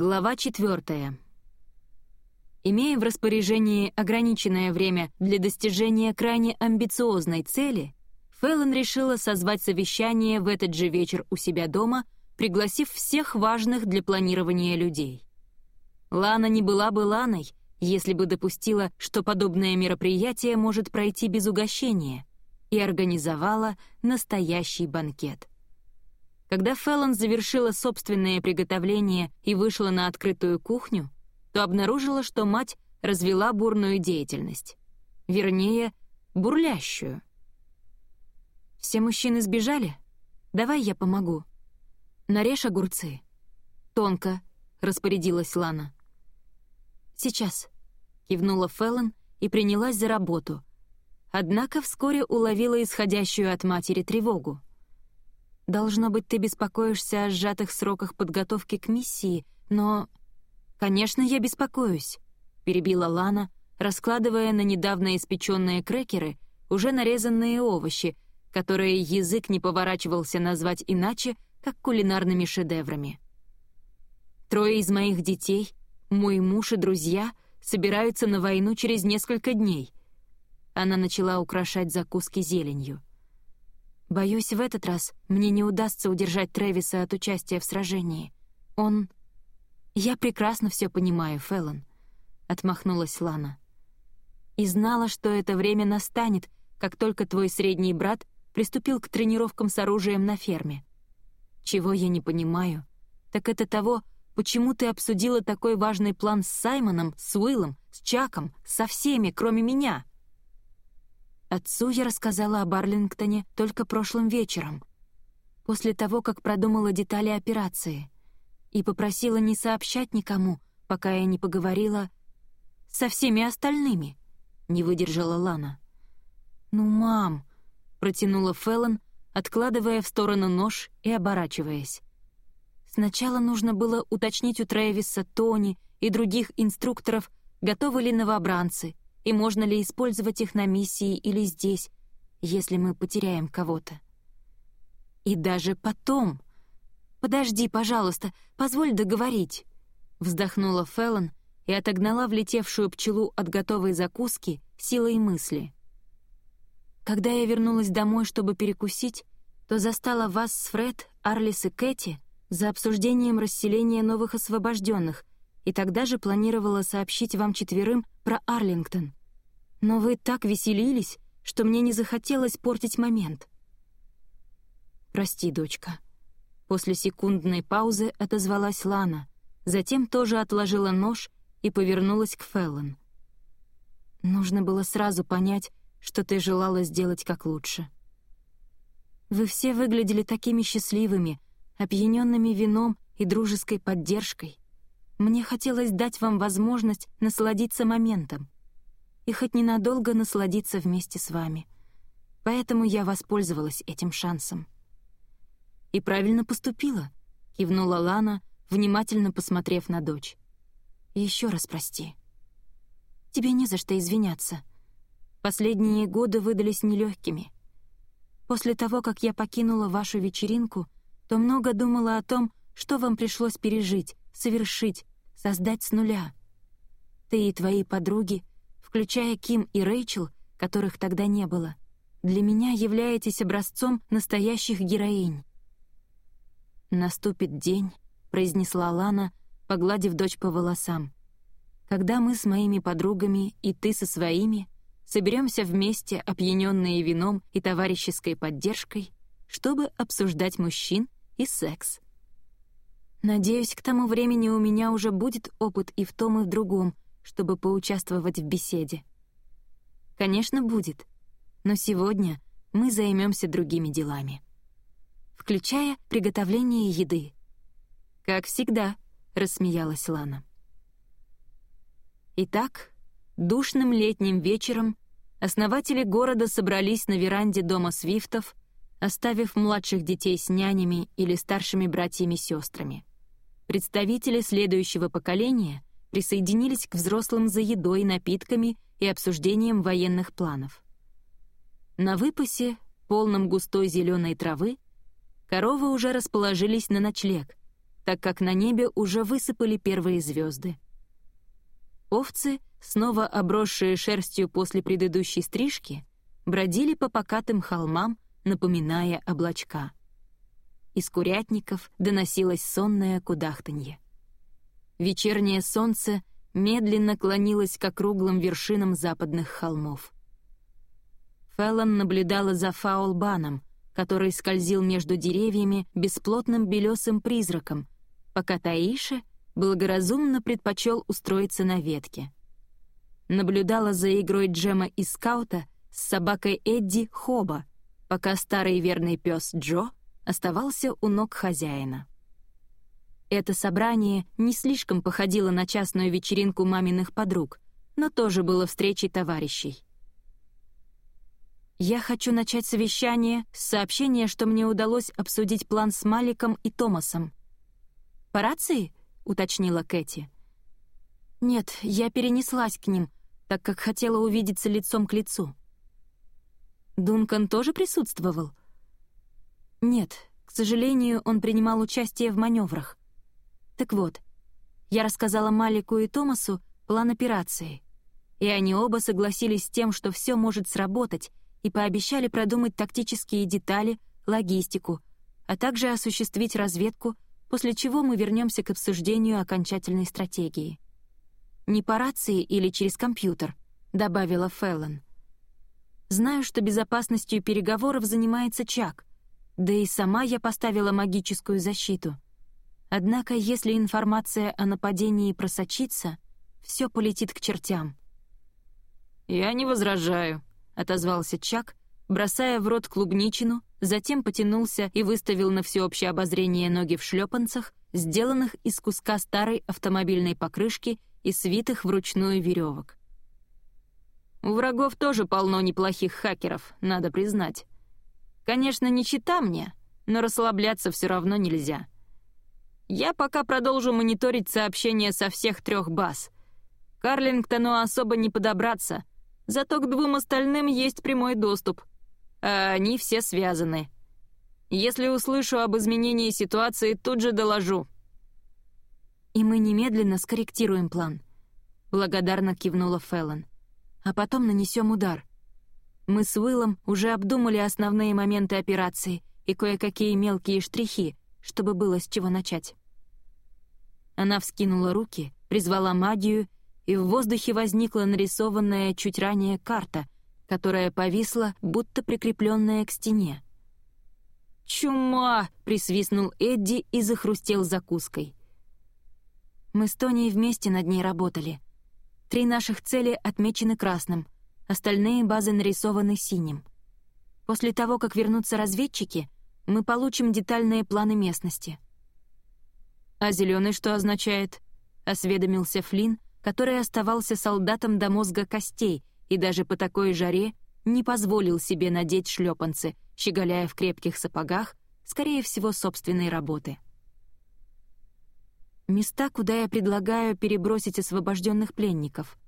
Глава четвертая. Имея в распоряжении ограниченное время для достижения крайне амбициозной цели, Фэллон решила созвать совещание в этот же вечер у себя дома, пригласив всех важных для планирования людей. Лана не была бы Ланой, если бы допустила, что подобное мероприятие может пройти без угощения, и организовала настоящий банкет — когда Феллон завершила собственное приготовление и вышла на открытую кухню, то обнаружила, что мать развела бурную деятельность. Вернее, бурлящую. «Все мужчины сбежали? Давай я помогу. Нарежь огурцы». «Тонко», — распорядилась Лана. «Сейчас», — кивнула Феллон и принялась за работу. Однако вскоре уловила исходящую от матери тревогу. Должно быть, ты беспокоишься о сжатых сроках подготовки к миссии, но... Конечно, я беспокоюсь, перебила Лана, раскладывая на недавно испеченные крекеры уже нарезанные овощи, которые язык не поворачивался назвать иначе, как кулинарными шедеврами. Трое из моих детей, мой муж и друзья собираются на войну через несколько дней. Она начала украшать закуски зеленью. Боюсь, в этот раз мне не удастся удержать Трэвиса от участия в сражении. Он... Я прекрасно все понимаю, Феллон, отмахнулась Лана. И знала, что это время настанет, как только твой средний брат приступил к тренировкам с оружием на ферме. Чего я не понимаю, так это того, почему ты обсудила такой важный план с Саймоном, с Уиллом, с Чаком, со всеми, кроме меня. Отцу я рассказала об Арлингтоне только прошлым вечером, после того, как продумала детали операции, и попросила не сообщать никому, пока я не поговорила со всеми остальными, — не выдержала Лана. «Ну, мам», — протянула Феллон, откладывая в сторону нож и оборачиваясь. Сначала нужно было уточнить у Трэвиса, Тони и других инструкторов, готовы ли новобранцы — и можно ли использовать их на миссии или здесь, если мы потеряем кого-то. И даже потом... «Подожди, пожалуйста, позволь договорить», — вздохнула Феллон и отогнала влетевшую пчелу от готовой закуски силой мысли. Когда я вернулась домой, чтобы перекусить, то застала вас с Фред, Арлис и Кэти за обсуждением расселения новых освобожденных, и тогда же планировала сообщить вам четверым про Арлингтон. Но вы так веселились, что мне не захотелось портить момент. «Прости, дочка». После секундной паузы отозвалась Лана, затем тоже отложила нож и повернулась к Феллон. «Нужно было сразу понять, что ты желала сделать как лучше. Вы все выглядели такими счастливыми, опьяненными вином и дружеской поддержкой. Мне хотелось дать вам возможность насладиться моментом и хоть ненадолго насладиться вместе с вами. Поэтому я воспользовалась этим шансом. «И правильно поступила», — кивнула Лана, внимательно посмотрев на дочь. еще раз прости. Тебе не за что извиняться. Последние годы выдались нелегкими. После того, как я покинула вашу вечеринку, то много думала о том, что вам пришлось пережить, совершить, создать с нуля. Ты и твои подруги — включая Ким и Рэйчел, которых тогда не было, для меня являетесь образцом настоящих героинь. «Наступит день», — произнесла Лана, погладив дочь по волосам, «когда мы с моими подругами и ты со своими соберемся вместе, опьяненные вином и товарищеской поддержкой, чтобы обсуждать мужчин и секс. Надеюсь, к тому времени у меня уже будет опыт и в том, и в другом — чтобы поучаствовать в беседе. Конечно, будет, но сегодня мы займемся другими делами. Включая приготовление еды. «Как всегда», — рассмеялась Лана. Итак, душным летним вечером основатели города собрались на веранде дома Свифтов, оставив младших детей с нянями или старшими братьями-сестрами. Представители следующего поколения присоединились к взрослым за едой, напитками и обсуждением военных планов. На выпасе, полном густой зеленой травы, коровы уже расположились на ночлег, так как на небе уже высыпали первые звезды. Овцы, снова обросшие шерстью после предыдущей стрижки, бродили по покатым холмам, напоминая облачка. Из курятников доносилось сонное кудахтанье. Вечернее солнце медленно клонилось к округлым вершинам западных холмов. Феллон наблюдала за фаулбаном, который скользил между деревьями бесплотным белесым призраком, пока Таиша благоразумно предпочел устроиться на ветке. Наблюдала за игрой Джема и Скаута с собакой Эдди Хоба, пока старый верный пес Джо оставался у ног хозяина. Это собрание не слишком походило на частную вечеринку маминых подруг, но тоже было встречей товарищей. «Я хочу начать совещание с сообщения, что мне удалось обсудить план с Маликом и Томасом». «По рации?» — уточнила Кэти. «Нет, я перенеслась к ним, так как хотела увидеться лицом к лицу». «Дункан тоже присутствовал?» Нет, к сожалению, он принимал участие в маневрах. Так вот, я рассказала Малику и Томасу план операции, и они оба согласились с тем, что все может сработать, и пообещали продумать тактические детали, логистику, а также осуществить разведку, после чего мы вернемся к обсуждению окончательной стратегии. «Не по рации или через компьютер», — добавила Феллон. «Знаю, что безопасностью переговоров занимается Чак, да и сама я поставила магическую защиту. Однако, если информация о нападении просочится, все полетит к чертям. «Я не возражаю», — отозвался Чак, бросая в рот клубничину, затем потянулся и выставил на всеобщее обозрение ноги в шлепанцах, сделанных из куска старой автомобильной покрышки и свитых вручную веревок. У врагов тоже полно неплохих хакеров, надо признать. Конечно, не чита мне, но расслабляться все равно нельзя. Я пока продолжу мониторить сообщения со всех трех баз. Карлингтону особо не подобраться, зато к двум остальным есть прямой доступ. А они все связаны. Если услышу об изменении ситуации, тут же доложу. «И мы немедленно скорректируем план», — благодарно кивнула Феллон. «А потом нанесем удар. Мы с Уиллом уже обдумали основные моменты операции и кое-какие мелкие штрихи, чтобы было с чего начать. Она вскинула руки, призвала магию, и в воздухе возникла нарисованная чуть ранее карта, которая повисла, будто прикрепленная к стене. «Чума!» — присвистнул Эдди и захрустел закуской. Мы с Тони вместе над ней работали. Три наших цели отмечены красным — остальные базы нарисованы синим. После того, как вернутся разведчики, мы получим детальные планы местности. «А зеленый что означает?» — осведомился Флинн, который оставался солдатом до мозга костей и даже по такой жаре не позволил себе надеть шлепанцы, щеголяя в крепких сапогах, скорее всего, собственной работы. Места, куда я предлагаю перебросить освобожденных пленников.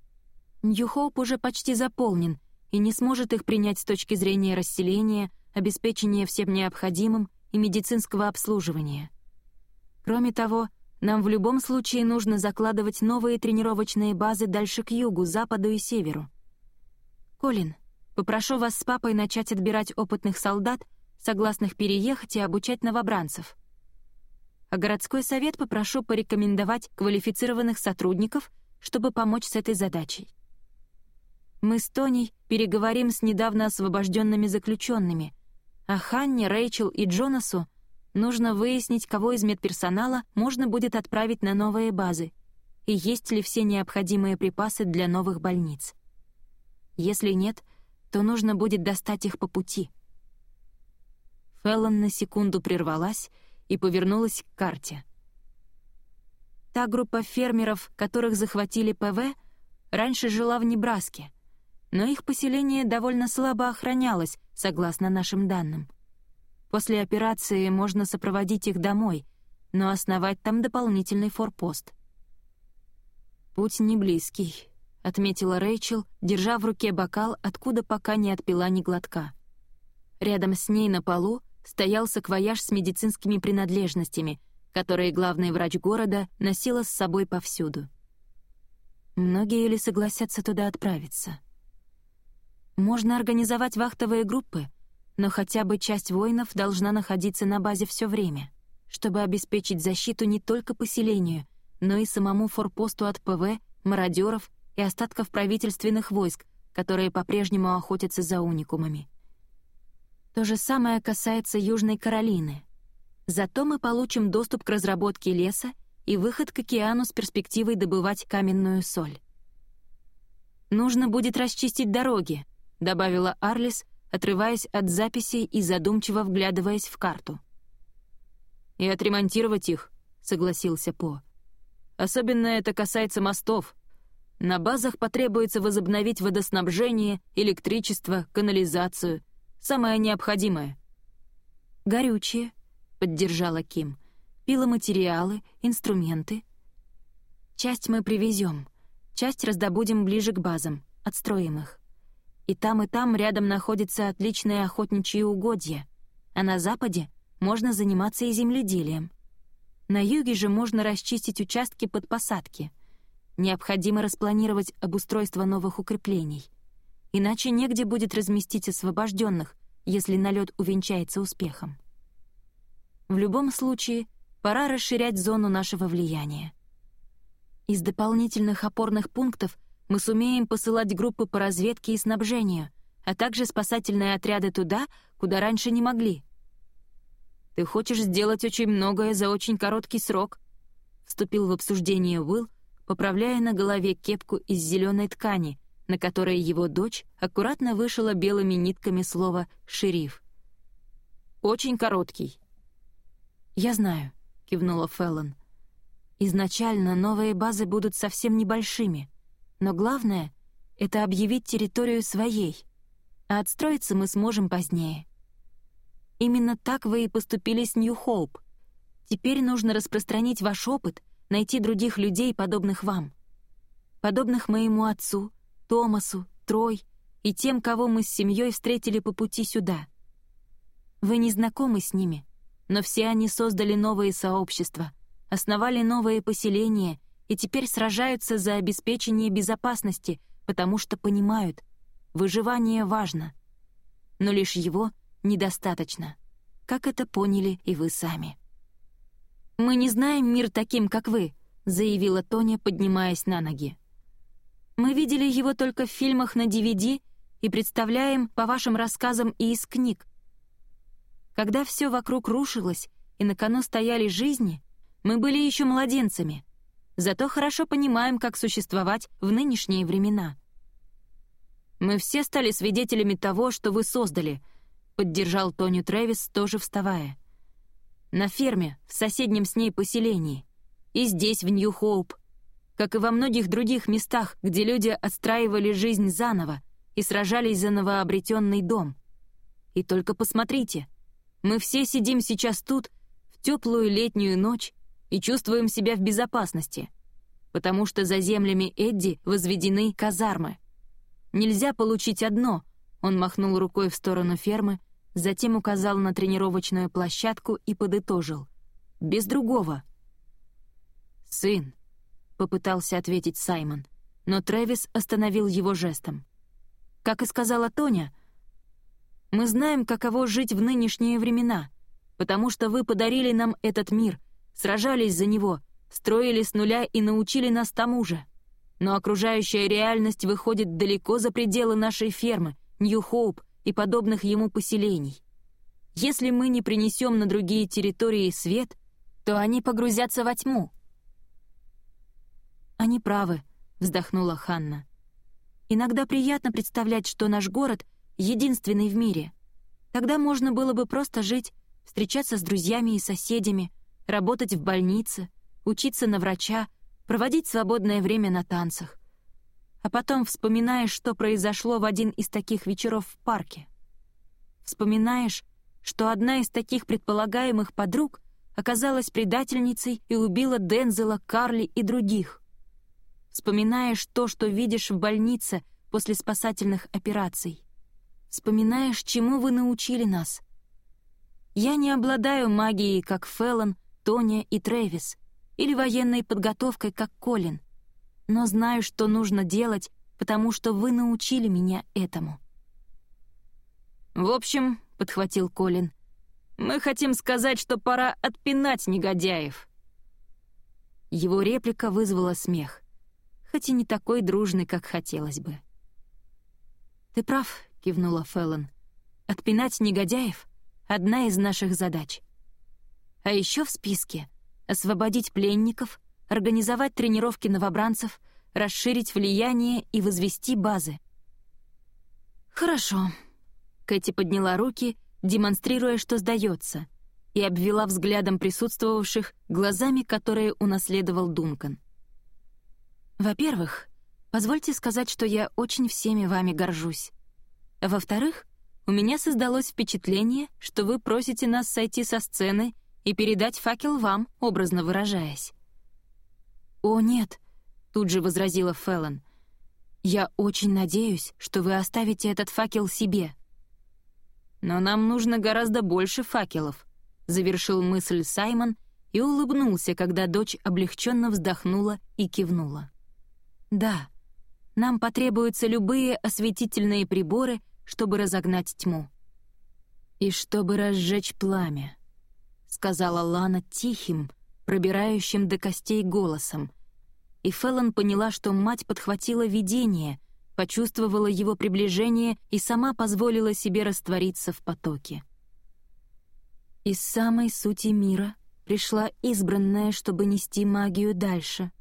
Нью-Хоуп уже почти заполнен и не сможет их принять с точки зрения расселения, обеспечения всем необходимым и медицинского обслуживания. Кроме того, нам в любом случае нужно закладывать новые тренировочные базы дальше к югу, западу и северу. Колин, попрошу вас с папой начать отбирать опытных солдат, согласных переехать и обучать новобранцев. А городской совет попрошу порекомендовать квалифицированных сотрудников, чтобы помочь с этой задачей. Мы с Тоней переговорим с недавно освобожденными заключенными, а Ханне, Рэйчел и Джонасу нужно выяснить, кого из медперсонала можно будет отправить на новые базы и есть ли все необходимые припасы для новых больниц. Если нет, то нужно будет достать их по пути. Феллон на секунду прервалась и повернулась к карте. Та группа фермеров, которых захватили ПВ, раньше жила в Небраске — но их поселение довольно слабо охранялось, согласно нашим данным. После операции можно сопроводить их домой, но основать там дополнительный форпост. «Путь не близкий», — отметила Рэйчел, держа в руке бокал, откуда пока не отпила ни глотка. Рядом с ней на полу стоял саквояж с медицинскими принадлежностями, которые главный врач города носила с собой повсюду. Многие ли согласятся туда отправиться? Можно организовать вахтовые группы, но хотя бы часть воинов должна находиться на базе все время, чтобы обеспечить защиту не только поселению, но и самому форпосту от ПВ, мародеров и остатков правительственных войск, которые по-прежнему охотятся за уникумами. То же самое касается Южной Каролины. Зато мы получим доступ к разработке леса и выход к океану с перспективой добывать каменную соль. «Нужно будет расчистить дороги», — добавила Арлис, отрываясь от записей и задумчиво вглядываясь в карту. «И отремонтировать их», — согласился По. «Особенно это касается мостов. На базах потребуется возобновить водоснабжение, электричество, канализацию, самое необходимое». «Горючее», — поддержала Ким, «пиломатериалы, инструменты». «Часть мы привезем, часть раздобудем ближе к базам, отстроим их. И там, и там рядом находятся отличные охотничьи угодья, а на западе можно заниматься и земледелием. На юге же можно расчистить участки под посадки — Необходимо распланировать обустройство новых укреплений. Иначе негде будет разместить освобожденных, если налет увенчается успехом. В любом случае, пора расширять зону нашего влияния. Из дополнительных опорных пунктов мы сумеем посылать группы по разведке и снабжению, а также спасательные отряды туда, куда раньше не могли. «Ты хочешь сделать очень многое за очень короткий срок», — вступил в обсуждение Уилл, поправляя на голове кепку из зеленой ткани, на которой его дочь аккуратно вышила белыми нитками слово «шериф». «Очень короткий». «Я знаю», — кивнула Феллон. «Изначально новые базы будут совсем небольшими, но главное — это объявить территорию своей, а отстроиться мы сможем позднее. Именно так вы и поступили с Нью-Хоуп. Теперь нужно распространить ваш опыт — найти других людей, подобных вам. Подобных моему отцу, Томасу, Трой и тем, кого мы с семьей встретили по пути сюда. Вы не знакомы с ними, но все они создали новые сообщества, основали новые поселения и теперь сражаются за обеспечение безопасности, потому что понимают, выживание важно. Но лишь его недостаточно, как это поняли и вы сами. «Мы не знаем мир таким, как вы», — заявила Тоня, поднимаясь на ноги. «Мы видели его только в фильмах на DVD и представляем по вашим рассказам и из книг. Когда все вокруг рушилось и на кону стояли жизни, мы были еще младенцами, зато хорошо понимаем, как существовать в нынешние времена». «Мы все стали свидетелями того, что вы создали», — поддержал Тоню Трэвис, тоже вставая на ферме, в соседнем с ней поселении, и здесь, в Нью-Хоуп, как и во многих других местах, где люди отстраивали жизнь заново и сражались за новообретенный дом. И только посмотрите, мы все сидим сейчас тут, в теплую летнюю ночь, и чувствуем себя в безопасности, потому что за землями Эдди возведены казармы. Нельзя получить одно, он махнул рукой в сторону фермы, затем указал на тренировочную площадку и подытожил. «Без другого». «Сын», — попытался ответить Саймон, но Трэвис остановил его жестом. «Как и сказала Тоня, мы знаем, каково жить в нынешние времена, потому что вы подарили нам этот мир, сражались за него, строили с нуля и научили нас тому же. Но окружающая реальность выходит далеко за пределы нашей фермы, Нью-Хоуп, и подобных ему поселений. Если мы не принесем на другие территории свет, то они погрузятся во тьму. «Они правы», — вздохнула Ханна. «Иногда приятно представлять, что наш город единственный в мире. Тогда можно было бы просто жить, встречаться с друзьями и соседями, работать в больнице, учиться на врача, проводить свободное время на танцах а потом вспоминаешь, что произошло в один из таких вечеров в парке. Вспоминаешь, что одна из таких предполагаемых подруг оказалась предательницей и убила Дензела, Карли и других. Вспоминаешь то, что видишь в больнице после спасательных операций. Вспоминаешь, чему вы научили нас. Я не обладаю магией, как Феллон, Тоня и Трэвис, или военной подготовкой, как Колин. Но знаю, что нужно делать, потому что вы научили меня этому». «В общем», — подхватил Колин, — «мы хотим сказать, что пора отпинать негодяев». Его реплика вызвала смех, хоть и не такой дружный, как хотелось бы. «Ты прав», — кивнула Феллон. «Отпинать негодяев — одна из наших задач. А еще в списке — освободить пленников, организовать тренировки новобранцев, расширить влияние и возвести базы». «Хорошо», — Кэти подняла руки, демонстрируя, что сдается, и обвела взглядом присутствовавших глазами, которые унаследовал Дункан. «Во-первых, Позвольте сказать, что я очень всеми вами горжусь. Во-вторых, у меня создалось впечатление, что вы просите нас сойти со сцены и передать факел вам, образно выражаясь. «О, нет», — тут же возразила Феллон. «Я очень надеюсь, что вы оставите этот факел себе». «Но нам нужно гораздо больше факелов», — завершил мысль Саймон и улыбнулся, когда дочь облегченно вздохнула и кивнула. «Да, нам потребуются любые осветительные приборы, чтобы разогнать тьму. «И чтобы разжечь пламя», — сказала Лана тихим, пробирающим до костей голосом. И Феллон поняла, что мать подхватила видение, почувствовала его приближение и сама позволила себе раствориться в потоке. Из самой сути мира пришла избранная, чтобы нести магию дальше.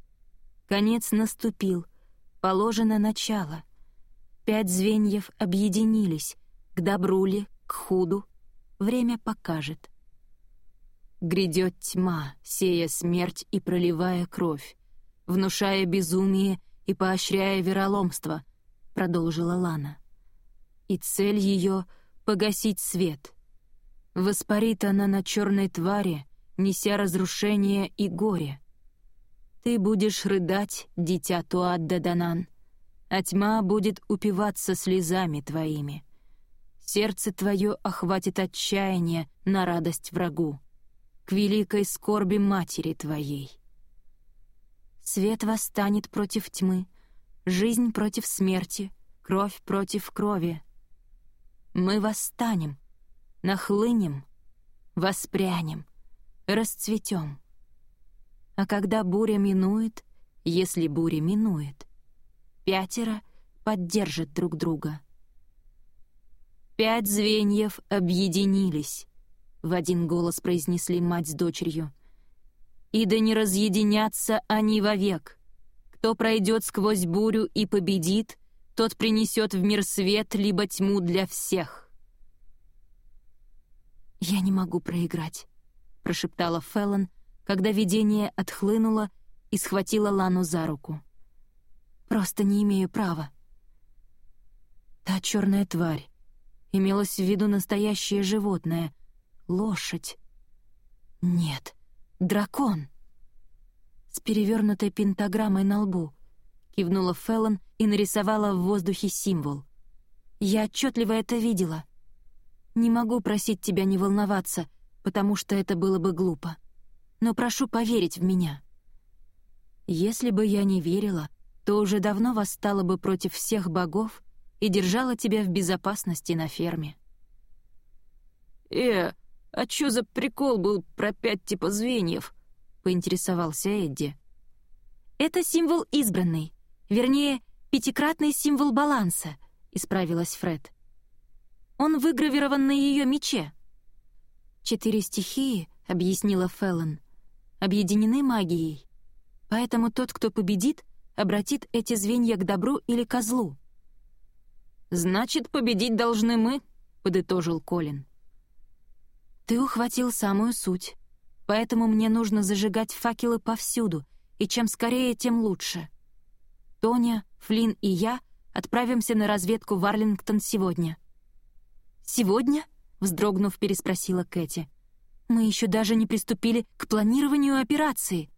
Конец наступил, положено начало. Пять звеньев объединились, к добру ли, к худу, время покажет. Грядет тьма, сея смерть и проливая кровь, внушая безумие и поощряя вероломство, продолжила Лана. И цель ее — погасить свет. Воспарит она на черной твари, неся разрушение и горе — ты будешь рыдать, дитя Туадда Данан, а тьма будет упиваться слезами твоими. Сердце твое охватит отчаяние на радость врагу, к великой скорби матери твоей. Свет восстанет против тьмы, жизнь против смерти, кровь против крови. Мы восстанем, нахлынем, воспрянем, расцветем. А когда буря минует, если буря минует, пятеро поддержат друг друга. «Пять звеньев объединились», — в один голос произнесли мать с дочерью. «И да не разъединятся они вовек. Кто пройдет сквозь бурю и победит, тот принесет в мир свет либо тьму для всех». «Я не могу проиграть», — прошептала Феллон, когда видение отхлынуло и схватило Лану за руку. «Просто не имею права». Та черная тварь. Имелось в виду настоящее животное. Лошадь. Нет, дракон. С перевернутой пентаграммой на лбу. Кивнула Феллон и нарисовала в воздухе символ. Я отчетливо это видела. Не могу просить тебя не волноваться, потому что это было бы глупо но прошу поверить в меня. Если бы я не верила, то уже давно восстала бы против всех богов и держала тебя в безопасности на ферме. «Э, а чё за прикол был про пять типа звеньев?» — поинтересовался Эдди. «Это символ избранный, вернее, пятикратный символ баланса», — исправилась Фред. «Он выгравирован на ее мече». «Четыре стихии», — объяснила Феллон, объединены магией. Поэтому тот, кто победит, обратит эти звенья к добру или козлу. «Значит, победить должны мы», — подытожил Колин. «Ты ухватил самую суть, поэтому мне нужно зажигать факелы повсюду, и чем скорее, тем лучше. Тоня, Флинн и я отправимся на разведку в Арлингтон сегодня». «Сегодня?» — вздрогнув, переспросила Кэти. Мы еще даже не приступили к планированию операции.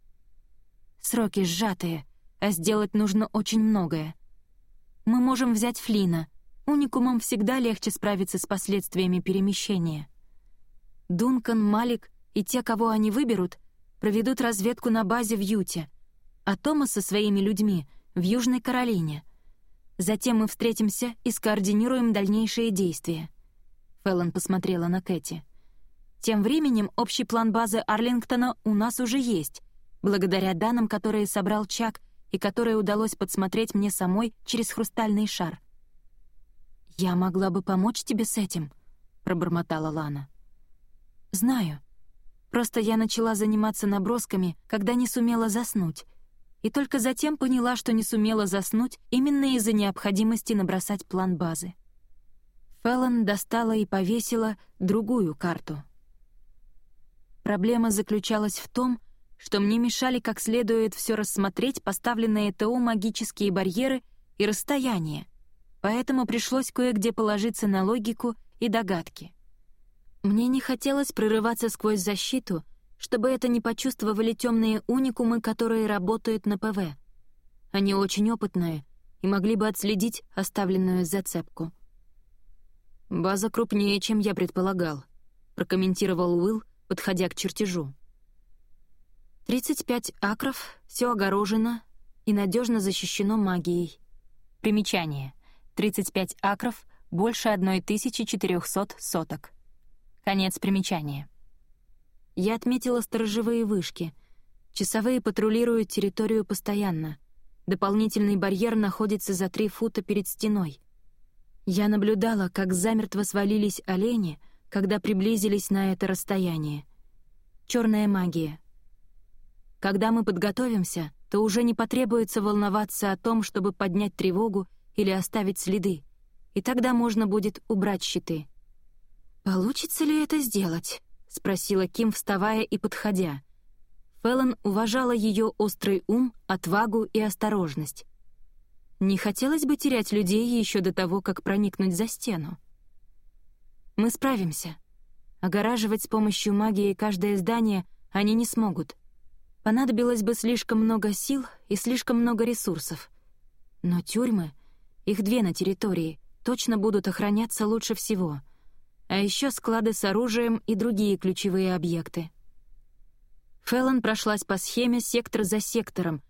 Сроки сжатые, а сделать нужно очень многое. Мы можем взять Флина. Уникумам всегда легче справиться с последствиями перемещения. Дункан, Малик и те, кого они выберут, проведут разведку на базе в Юте, а Томас со своими людьми — в Южной Каролине. Затем мы встретимся и скоординируем дальнейшие действия. Фэллон посмотрела на Кэти. Тем временем общий план базы Арлингтона у нас уже есть, благодаря данным, которые собрал Чак и которые удалось подсмотреть мне самой через хрустальный шар. «Я могла бы помочь тебе с этим», — пробормотала Лана. «Знаю. Просто я начала заниматься набросками, когда не сумела заснуть, и только затем поняла, что не сумела заснуть именно из-за необходимости набросать план базы. Феллон достала и повесила другую карту. Проблема заключалась в том, что мне мешали как следует все рассмотреть поставленные ТО магические барьеры и расстояние, поэтому пришлось кое-где положиться на логику и догадки. Мне не хотелось прорываться сквозь защиту, чтобы это не почувствовали темные уникумы, которые работают на ПВ. Они очень опытные и могли бы отследить оставленную зацепку. «База крупнее, чем я предполагал», — прокомментировал Уилл, подходя к чертежу. «35 акров, все огорожено и надежно защищено магией». Примечание. 35 акров — больше 1400 соток. Конец примечания. Я отметила сторожевые вышки. Часовые патрулируют территорию постоянно. Дополнительный барьер находится за три фута перед стеной. Я наблюдала, как замертво свалились олени, когда приблизились на это расстояние. Черная магия. Когда мы подготовимся, то уже не потребуется волноваться о том, чтобы поднять тревогу или оставить следы, и тогда можно будет убрать щиты. «Получится ли это сделать?» — спросила Ким, вставая и подходя. Феллон уважала ее острый ум, отвагу и осторожность. Не хотелось бы терять людей еще до того, как проникнуть за стену. «Мы справимся. Огораживать с помощью магии каждое здание они не смогут. Понадобилось бы слишком много сил и слишком много ресурсов. Но тюрьмы, их две на территории, точно будут охраняться лучше всего — а еще склады с оружием и другие ключевые объекты. Феллон прошлась по схеме сектор за сектором,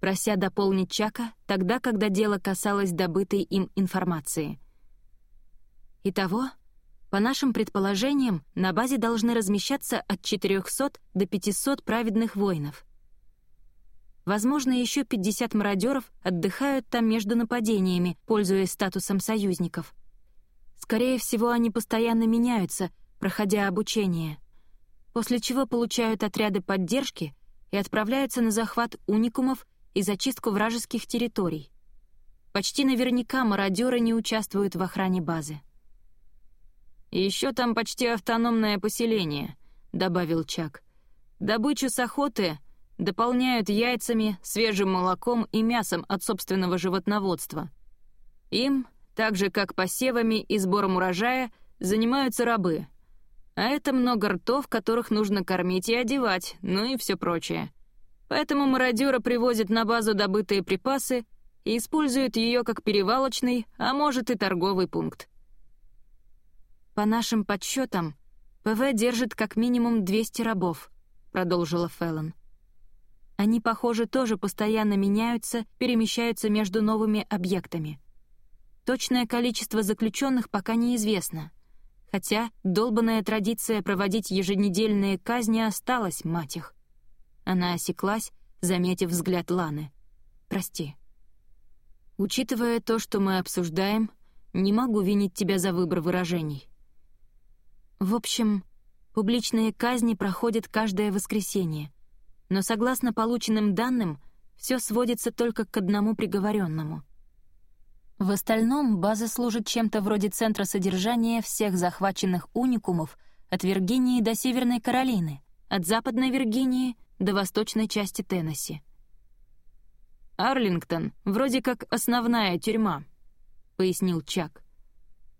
прося дополнить Чака тогда, когда дело касалось добытой им информации. Итого, по нашим предположениям, на базе должны размещаться от 400 до 500 праведных воинов. Возможно, еще 50 мародеров отдыхают там между нападениями, пользуясь статусом союзников — Скорее всего, они постоянно меняются, проходя обучение, после чего получают отряды поддержки и отправляются на захват уникумов и зачистку вражеских территорий. Почти наверняка мародеры не участвуют в охране базы. еще там почти автономное поселение», — добавил Чак. «Добычу с охоты дополняют яйцами, свежим молоком и мясом от собственного животноводства. Им так же, как посевами и сбором урожая, занимаются рабы. А это много ртов, которых нужно кормить и одевать, ну и все прочее. Поэтому мародеры привозят на базу добытые припасы и используют ее как перевалочный, а может и торговый пункт. «По нашим подсчетам, ПВ держит как минимум 200 рабов», — продолжила Феллон. «Они, похоже, тоже постоянно меняются, перемещаются между новыми объектами. Точное количество заключенных пока неизвестно. Хотя долбанная традиция проводить еженедельные казни осталась, мать их. Она осеклась, заметив взгляд Ланы. «Прости». «Учитывая то, что мы обсуждаем, не могу винить тебя за выбор выражений». В общем, публичные казни проходят каждое воскресенье, но согласно полученным данным, все сводится только к одному приговоренному — в остальном база служит чем-то вроде центра содержания всех захваченных уникумов от Виргинии до Северной Каролины, от Западной Виргинии до восточной части Теннесси. «Арлингтон вроде как основная тюрьма», — пояснил Чак.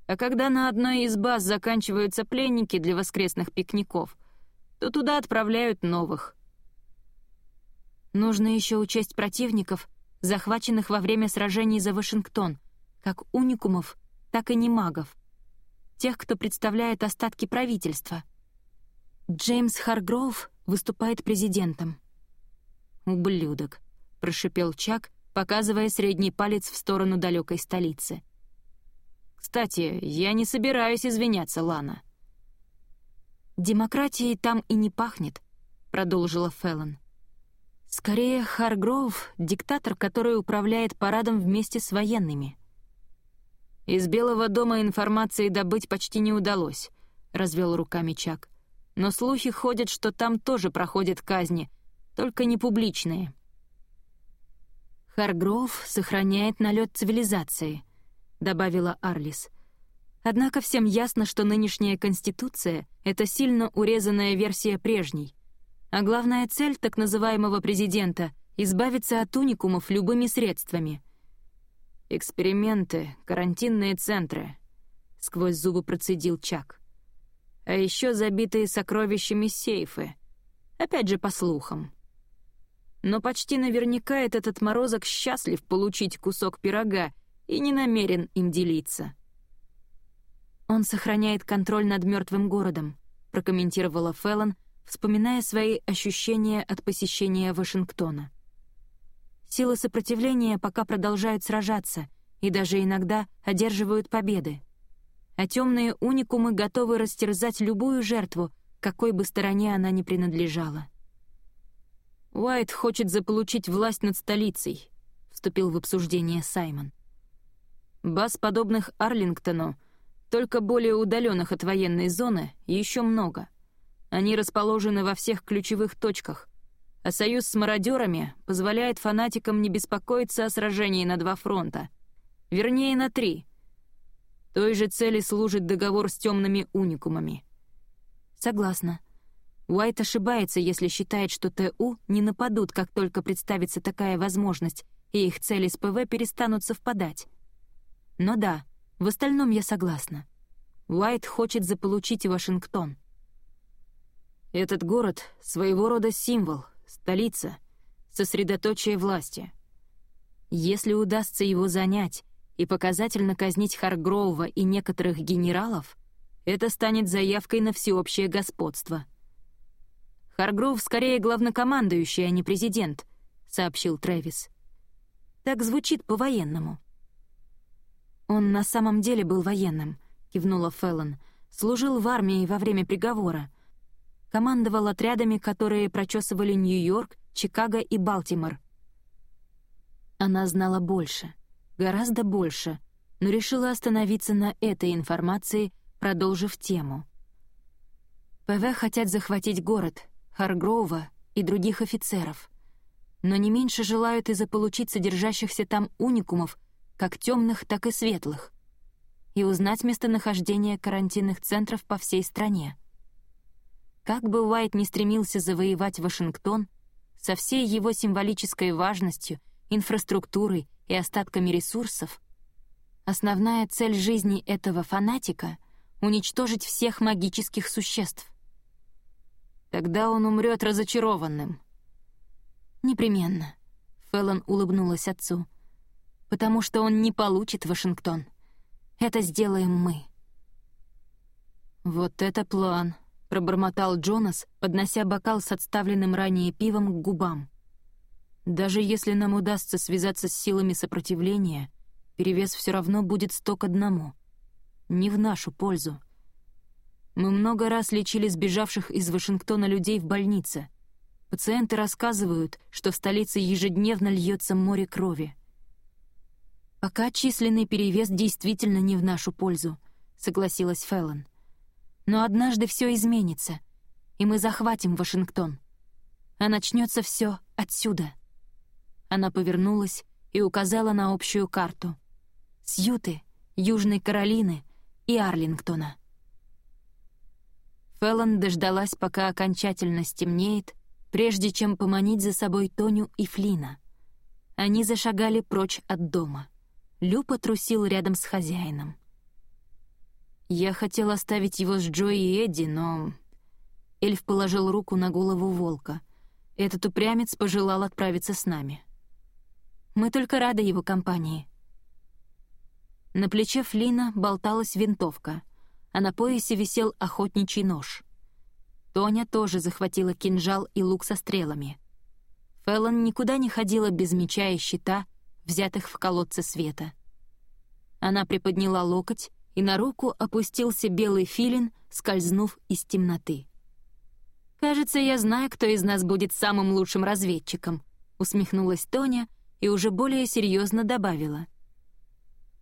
«А когда на одной из баз заканчиваются пленники для воскресных пикников, то туда отправляют новых». Нужно еще учесть противников, захваченных во время сражений за Вашингтон, как уникумов, так и немагов. Тех, кто представляет остатки правительства. Джеймс Харгроув выступает президентом». «Ублюдок», — прошипел Чак, показывая средний палец в сторону далекой столицы. «Кстати, я не собираюсь извиняться, Лана». «Демократией там и не пахнет», — продолжила Феллон. «Скорее, Харгроув — диктатор, который управляет парадом вместе с военными». «Из Белого дома информации добыть почти не удалось», — развел руками Чак. «Но слухи ходят, что там тоже проходят казни, только не публичные». «Харгроув сохраняет налет цивилизации», — добавила Арлис. Однако всем ясно, что нынешняя Конституция — это сильно урезанная версия прежней. А главная цель так называемого президента — избавиться от уникумов любыми средствами. «Эксперименты, карантинные центры», — сквозь зубы процедил Чак. «А еще забитые сокровищами сейфы. Опять же, по слухам. Но почти наверняка этот отморозок счастлив получить кусок пирога и не намерен им делиться». «Он сохраняет контроль над мертвым городом», — прокомментировала Феллон, вспоминая свои ощущения от посещения Вашингтона. Силы сопротивления пока продолжают сражаться и даже иногда одерживают победы. А темные уникумы готовы растерзать любую жертву, какой бы стороне она ни принадлежала. «Уайт хочет заполучить власть над столицей», — вступил в обсуждение Саймон. «Баз, подобных Арлингтону, только более удаленных от военной зоны, еще много. Они расположены во всех ключевых точках, а союз с мародерами позволяет фанатикам не беспокоиться о сражении на два фронта. Вернее, на три. Той же цели служит договор с темными уникумами. Согласна. Уайт ошибается, если считает, что ТУ не нападут, как только представится такая возможность, и их цели с ПВ перестанут совпадать. Но да, в остальном я согласна. Уайт хочет заполучить Вашингтон. Этот город — своего рода символ, столица, сосредоточие власти. Если удастся его занять и показательно казнить Харгроува и некоторых генералов, это станет заявкой на всеобщее господство. «Харгроув скорее главнокомандующий, а не президент», — сообщил Трэвис. «Так звучит по-военному». «Он на самом деле был военным», — кивнула Феллон. «Служил в армии во время приговора. Командовал отрядами, которые прочесывали Нью-Йорк, Чикаго и Балтимор». Она знала больше, гораздо больше, но решила остановиться на этой информации, продолжив тему. ПВ хотят захватить город, Харгроува и других офицеров, но не меньше желают и заполучить содержащихся там уникумов как темных, так и светлых, и узнать местонахождение карантинных центров по всей стране. Как бы Уайт не стремился завоевать Вашингтон, со всей его символической важностью, инфраструктурой и остатками ресурсов, основная цель жизни этого фанатика — уничтожить всех магических существ. Тогда он умрет разочарованным. «Непременно», — Феллон улыбнулась отцу потому что он не получит Вашингтон. Это сделаем мы». «Вот это план», — пробормотал Джонас, поднося бокал с отставленным ранее пивом к губам. «Даже если нам удастся связаться с силами сопротивления, перевес все равно будет сто к одному. Не в нашу пользу. Мы много раз лечили сбежавших из Вашингтона людей в больнице. Пациенты рассказывают, что в столице ежедневно льется море крови. «Пока численный перевес действительно не в нашу пользу», — согласилась Феллон. «Но однажды все изменится, и мы захватим Вашингтон. А начнется все отсюда». Она повернулась и указала на общую карту. Сьюты, Южной Каролины и Арлингтона. Феллон дождалась, пока окончательно стемнеет, прежде чем поманить за собой Тоню и Флина. Они зашагали прочь от дома. Лю потрусил рядом с хозяином. «Я хотел оставить его с Джой и Эдди, но...» Эльф положил руку на голову волка. Этот упрямец пожелал отправиться с нами. «Мы только рады его компании». На плече Флина болталась винтовка, а на поясе висел охотничий нож. Тоня тоже захватила кинжал и лук со стрелами. Феллон никуда не ходила без меча и щита, взятых в колодце света. Она приподняла локоть, и на руку опустился белый филин, скользнув из темноты. «Кажется, я знаю, кто из нас будет самым лучшим разведчиком», усмехнулась Тоня и уже более серьезно добавила.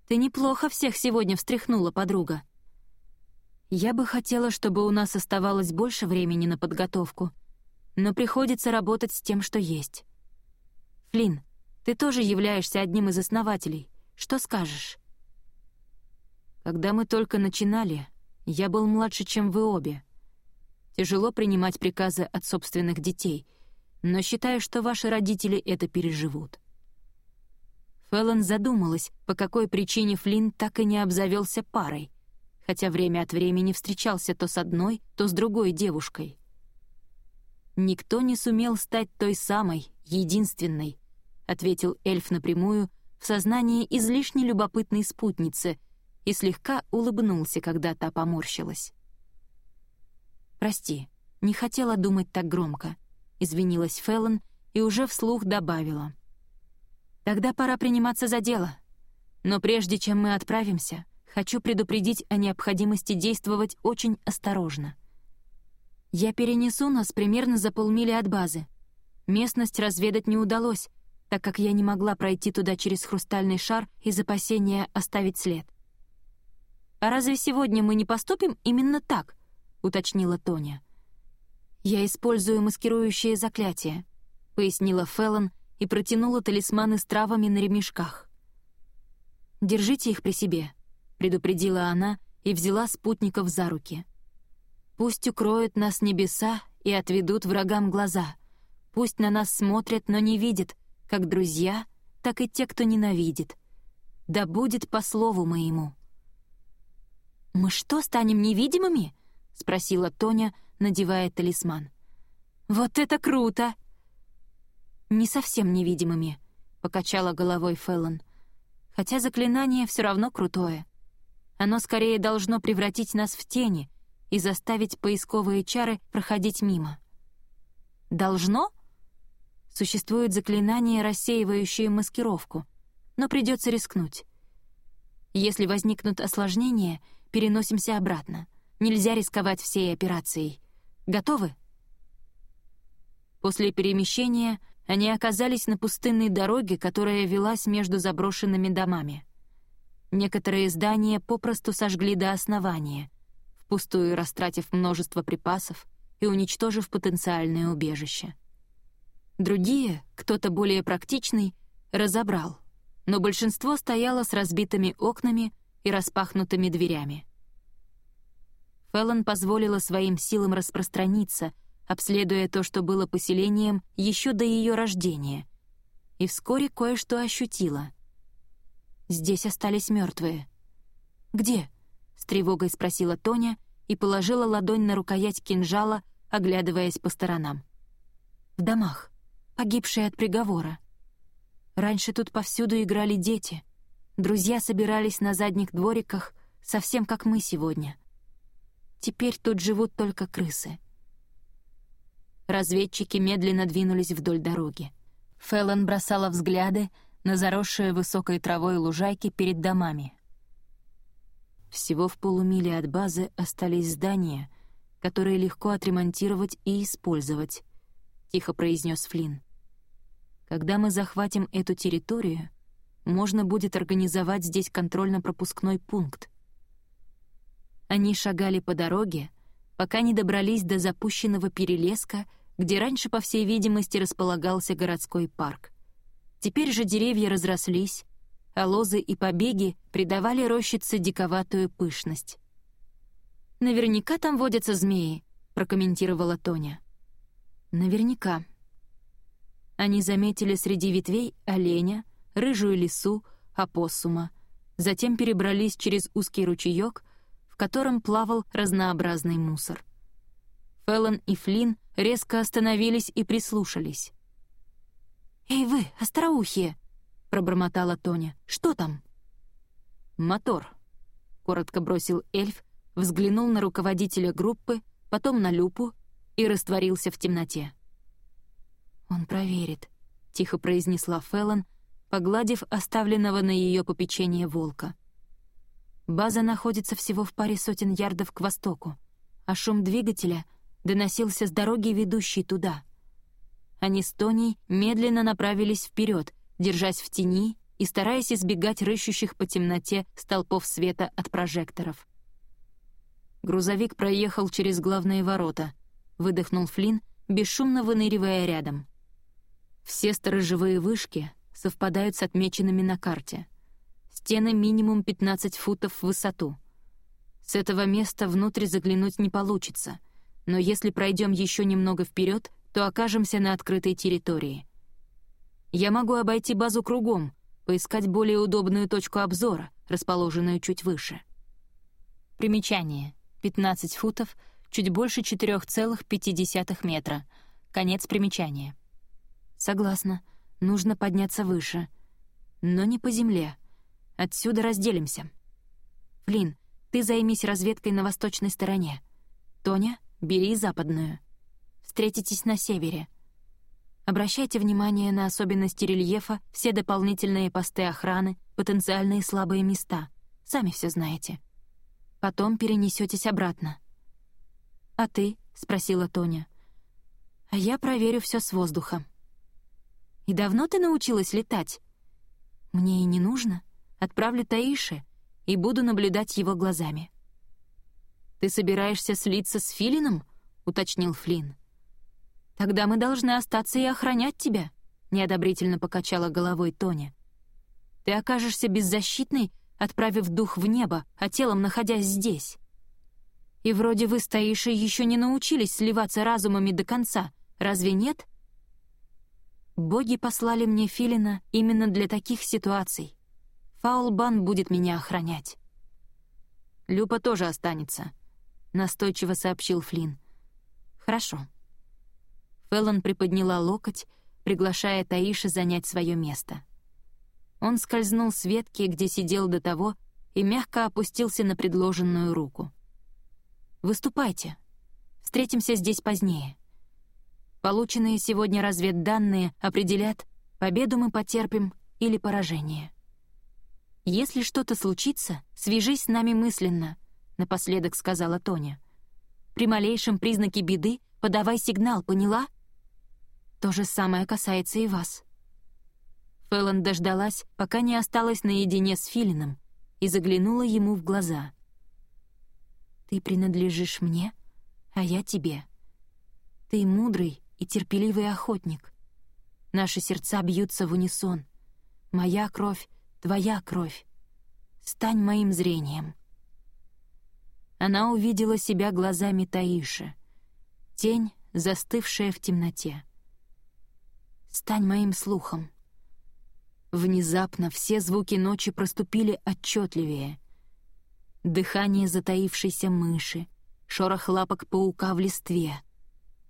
«Ты неплохо всех сегодня встряхнула, подруга». Я бы хотела, чтобы у нас оставалось больше времени на подготовку, но приходится работать с тем, что есть. Флинн, ты тоже являешься одним из основателей. Что скажешь? Когда мы только начинали, я был младше, чем вы обе. Тяжело принимать приказы от собственных детей, но считаю, что ваши родители это переживут. Фэллон задумалась, по какой причине Флинн так и не обзавелся парой — хотя время от времени встречался то с одной, то с другой девушкой. «Никто не сумел стать той самой, единственной», — ответил эльф напрямую в сознании излишне любопытной спутницы и слегка улыбнулся, когда та поморщилась. «Прости, не хотела думать так громко», — извинилась Феллон и уже вслух добавила. «Тогда пора приниматься за дело. Но прежде чем мы отправимся, хочу предупредить о необходимости действовать очень осторожно. Я перенесу нас примерно за полмили от базы. Местность разведать не удалось, так как я не могла пройти туда через хрустальный шар из опасения оставить след. «А разве сегодня мы не поступим именно так?» — уточнила Тоня. «Я использую маскирующее заклятие», — пояснила Феллон и протянула талисманы с травами на ремешках. «Держите их при себе», предупредила она и взяла спутников за руки. «Пусть укроют нас небеса и отведут врагам глаза. Пусть на нас смотрят, но не видят, как друзья, так и те, кто ненавидит. Да будет по слову моему». «Мы что, станем невидимыми?» — спросила Тоня, надевая талисман. «Вот это круто!» «Не совсем невидимыми», — покачала головой Феллон. «Хотя заклинание все равно крутое. Оно скорее должно превратить нас в тени и заставить поисковые чары проходить мимо. Должно? Существует заклинание, рассеивающее маскировку, но придется рискнуть. Если возникнут осложнения, переносимся обратно. Нельзя рисковать всей операцией. Готовы? После перемещения они оказались на пустынной дороге, которая велась между заброшенными домами. Некоторые здания попросту сожгли до основания, впустую растратив множество припасов и уничтожив потенциальное убежище. Другие, кто-то более практичный, разобрал, но большинство стояло с разбитыми окнами и распахнутыми дверями. Феллон позволила своим силам распространиться, обследуя то, что было поселением еще до ее рождения, и вскоре кое-что ощутила — Здесь остались мертвые. «Где?» — с тревогой спросила Тоня и положила ладонь на рукоять кинжала, оглядываясь по сторонам. «В домах, погибшие от приговора. Раньше тут повсюду играли дети. Друзья собирались на задних двориках, совсем как мы сегодня. Теперь тут живут только крысы». Разведчики медленно двинулись вдоль дороги. Феллон бросала взгляды на заросшие высокой травой лужайки перед домами. Всего в полумиле от базы остались здания, которые легко отремонтировать и использовать, — тихо произнес Флинн. Когда мы захватим эту территорию, можно будет организовать здесь контрольно-пропускной пункт. Они шагали по дороге, пока не добрались до запущенного перелеска, где раньше, по всей видимости, располагался городской парк. Теперь же деревья разрослись, а лозы и побеги придавали рощице диковатую пышность. «Наверняка там водятся змеи», — прокомментировала Тоня. «Наверняка». Они заметили среди ветвей оленя, рыжую лису, опоссума, затем перебрались через узкий ручеёк, в котором плавал разнообразный мусор. Феллон и Флинн резко остановились и прислушались. «Эй вы, остроухие!» — пробормотала Тоня. «Что там?» «Мотор», — коротко бросил эльф, взглянул на руководителя группы, потом на Люпу и растворился в темноте. «Он проверит», — тихо произнесла Феллон, погладив оставленного на ее попечение волка. База находится всего в паре сотен ярдов к востоку, а шум двигателя доносился с дороги, ведущей туда. Они с Тоней медленно направились вперед, держась в тени и стараясь избегать рыщущих по темноте столпов света от прожекторов. Грузовик проехал через главные ворота, выдохнул Флинн, бесшумно выныривая рядом. Все сторожевые вышки совпадают с отмеченными на карте. Стены минимум 15 футов в высоту. С этого места внутрь заглянуть не получится, но если пройдем еще немного вперед, то окажемся на открытой территории. Я могу обойти базу кругом, поискать более удобную точку обзора, расположенную чуть выше. Примечание. 15 футов, чуть больше 4,5 метра. Конец примечания. Согласна, нужно подняться выше. Но не по земле. Отсюда разделимся. Флин, ты займись разведкой на восточной стороне. Тоня, бери западную. Встретитесь на севере. Обращайте внимание на особенности рельефа, все дополнительные посты охраны, потенциальные слабые места. Сами все знаете. Потом перенесетесь обратно. «А ты?» — спросила Тоня. «А я проверю все с воздуха». «И давно ты научилась летать?» «Мне и не нужно. Отправлю Таиши и буду наблюдать его глазами». «Ты собираешься слиться с Филином?» — уточнил Флинн. «Тогда мы должны остаться и охранять тебя», — неодобрительно покачала головой Тоня. «Ты окажешься беззащитной отправив дух в небо, а телом находясь здесь. И вроде вы с Таишей еще не научились сливаться разумами до конца, разве нет? Боги послали мне Филина именно для таких ситуаций. Фаулбан будет меня охранять. «Люпа тоже останется», — настойчиво сообщил Флинн. «Хорошо». Феллон приподняла локоть, приглашая Таиши занять свое место. Он скользнул с ветки, где сидел до того, и мягко опустился на предложенную руку. «Выступайте. Встретимся здесь позднее. Полученные сегодня разведданные определят, победу мы потерпим или поражение. Если что-то случится, свяжись с нами мысленно», — напоследок сказала Тоня. «При малейшем признаке беды подавай сигнал, поняла?» «То же самое касается и вас». Фэллон дождалась, пока не осталась наедине с Филином, и заглянула ему в глаза. «Ты принадлежишь мне, а я тебе. Ты мудрый и терпеливый охотник. Наши сердца бьются в унисон. Моя кровь, твоя кровь. Стань моим зрением». Она увидела себя глазами Таиши. Тень, застывшая в темноте. «Стань моим слухом. Внезапно все звуки ночи проступили отчетливее. Дыхание затаившейся мыши, шорох лапок паука в листве,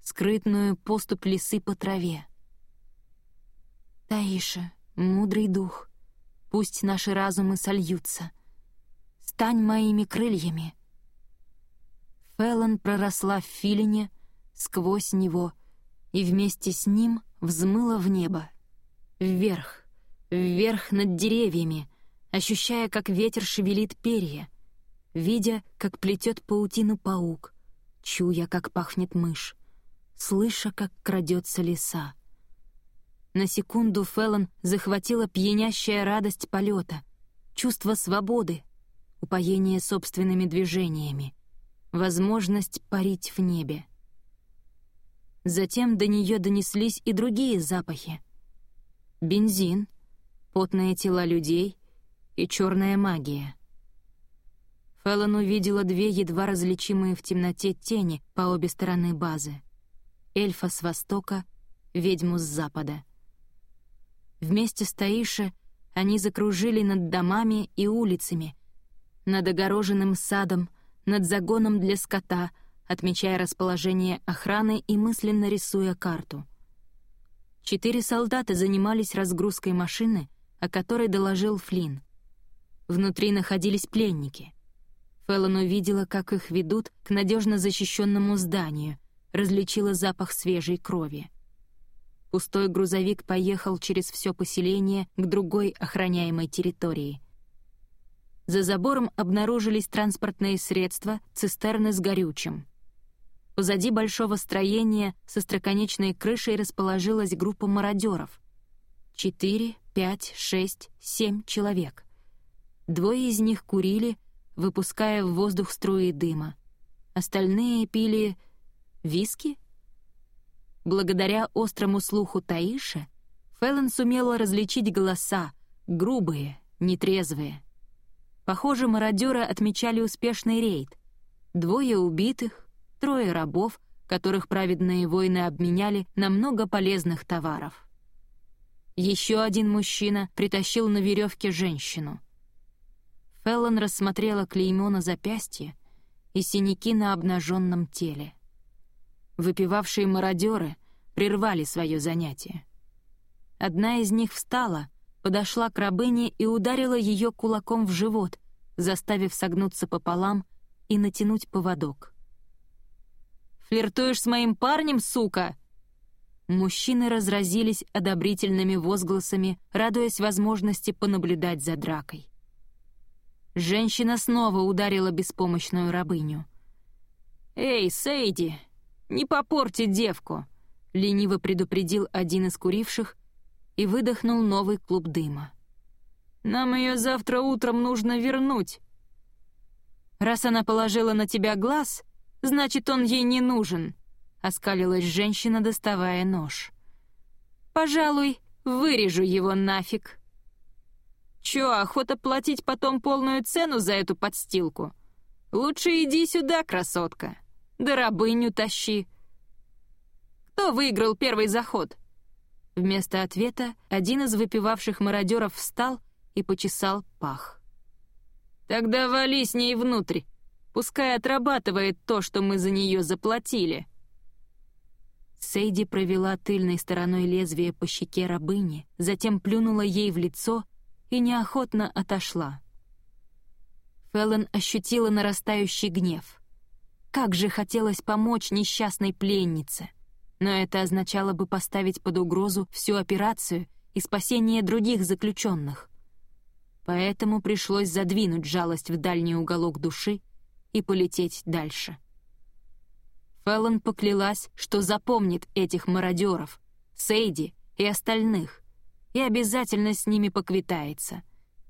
скрытную поступ лисы по траве. «Таиша, мудрый дух, пусть наши разумы сольются. Стань моими крыльями». Феллон проросла в филине, сквозь него, и вместе с ним взмыла в небо, вверх вверх над деревьями, ощущая, как ветер шевелит перья, видя, как плетет паутину паук, чуя, как пахнет мышь, слыша, как крадется лиса. На секунду Феллон захватила пьянящая радость полета, чувство свободы, упоение собственными движениями, возможность парить в небе. Затем до нее донеслись и другие запахи. Бензин — потные тела людей и черная магия. Феллон увидела две едва различимые в темноте тени по обе стороны базы. Эльфа с востока, ведьму с запада. Вместе с Таише они закружили над домами и улицами, над огороженным садом, над загоном для скота, отмечая расположение охраны и мысленно рисуя карту. Четыре солдата занимались разгрузкой машины — о которой доложил Флинн. Внутри находились пленники. Феллон увидела, как их ведут к надежно защищенному зданию, различила запах свежей крови. Пустой грузовик поехал через все поселение к другой охраняемой территории. За забором обнаружились транспортные средства, цистерны с горючим. Позади большого строения со строконечной крышей расположилась группа мародеров. Четыре, пять, шесть, семь человек. Двое из них курили, выпуская в воздух струи дыма. Остальные пили виски? Благодаря острому слуху Таиши Фэллон сумела различить голоса, грубые, нетрезвые. Похоже, мародеры отмечали успешный рейд. Двое убитых, трое рабов, которых праведные воины обменяли на много полезных товаров. Еще один мужчина притащил на веревке женщину. Феллон рассмотрела клеймо на запястье и синяки на обнаженном теле. Выпивавшие мародеры прервали свое занятие. Одна из них встала, подошла к рабыне и ударила ее кулаком в живот, заставив согнуться пополам и натянуть поводок. «Флиртуешь с моим парнем, сука?» Мужчины разразились одобрительными возгласами, радуясь возможности понаблюдать за дракой. Женщина снова ударила беспомощную рабыню. «Эй, Сейди, «Не попорти девку!» — лениво предупредил один из куривших и выдохнул новый клуб дыма. «Нам ее завтра утром нужно вернуть!» «Раз она положила на тебя глаз, значит, он ей не нужен», — оскалилась женщина, доставая нож. «Пожалуй, вырежу его нафиг». «Чё, охота платить потом полную цену за эту подстилку? Лучше иди сюда, красотка!» Да рабыню тащи. Кто выиграл первый заход?» Вместо ответа один из выпивавших мародеров встал и почесал пах. «Тогда вали с ней внутрь. Пускай отрабатывает то, что мы за нее заплатили». Сейди провела тыльной стороной лезвия по щеке рабыни, затем плюнула ей в лицо и неохотно отошла. Феллон ощутила нарастающий гнев — как же хотелось помочь несчастной пленнице. Но это означало бы поставить под угрозу всю операцию и спасение других заключенных. Поэтому пришлось задвинуть жалость в дальний уголок души и полететь дальше. Феллон поклялась, что запомнит этих мародеров, Сейди и остальных, и обязательно с ними поквитается,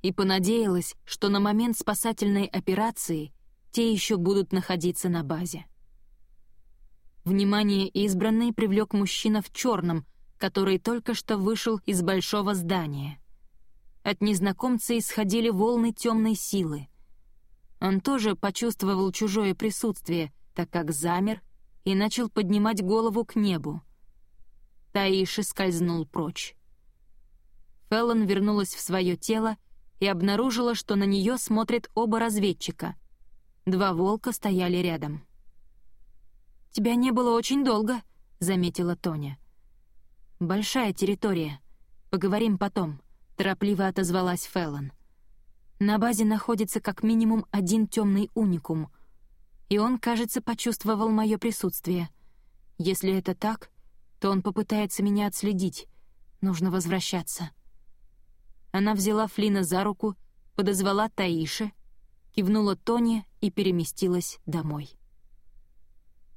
и понадеялась, что на момент спасательной операции те еще будут находиться на базе. Внимание избранной привлек мужчина в черном, который только что вышел из большого здания. От незнакомца исходили волны темной силы. Он тоже почувствовал чужое присутствие, так как замер и начал поднимать голову к небу. Таиши скользнул прочь. Феллон вернулась в свое тело и обнаружила, что на нее смотрят оба разведчика, Два волка стояли рядом. «Тебя не было очень долго», — заметила Тоня. «Большая территория. Поговорим потом», — торопливо отозвалась Феллон. «На базе находится как минимум один темный уникум, и он, кажется, почувствовал мое присутствие. Если это так, то он попытается меня отследить. Нужно возвращаться». Она взяла Флина за руку, подозвала Таиши, кивнула Тоне и переместилась домой.